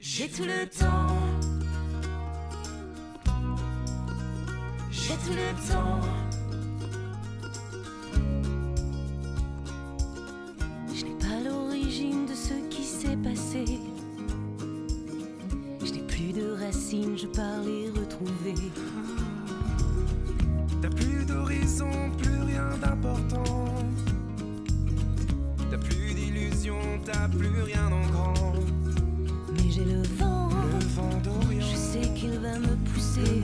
J'ai tout le temps. J'ai tout le temps. Je n'ai pas l'origine de ce qui s'est passé. Je n'ai plus de racines, je pars les retrouver. T'as plus d'horizon, plus rien d'important. T'as plus d'illusion, t'as plus rien en grand. J'ai le vent. Le vent d'Orient, Je sais qu'il va me pousser.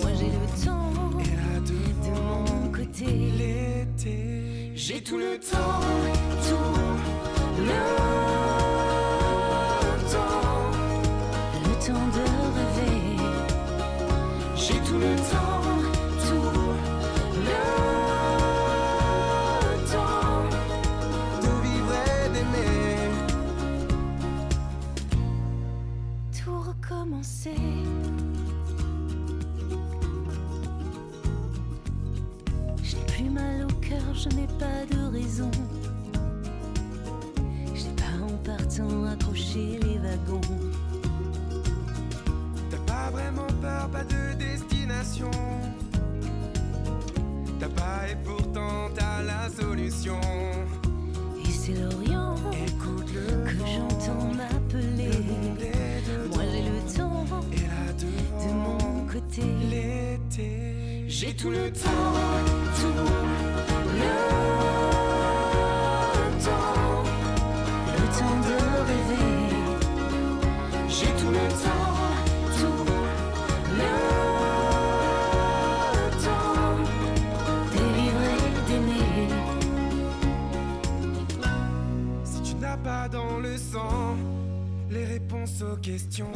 Moi j'ai le temps Et là de devant, mon côté. l'été. J'ai tout le temps, tout le temps, le temps de rêver. J'ai tout le temps, recommencer. Je n'ai plus mal au cœur, je n'ai pas de raison. Je n'ai pas en partant accroché les wagons. T'as pas vraiment peur, pas de destination. T'as pas et pourtant t'as la solution. Et c'est l'Orient J'ai tout le temps, tout le temps, le temps de rêver. J'ai tout le temps, tout le temps et d'aimer. Si tu n'as pas dans le sang les réponses aux questions,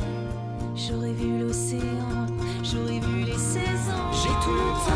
J'aurais vu l'océan, j'aurais vu les saisons. j'ai tout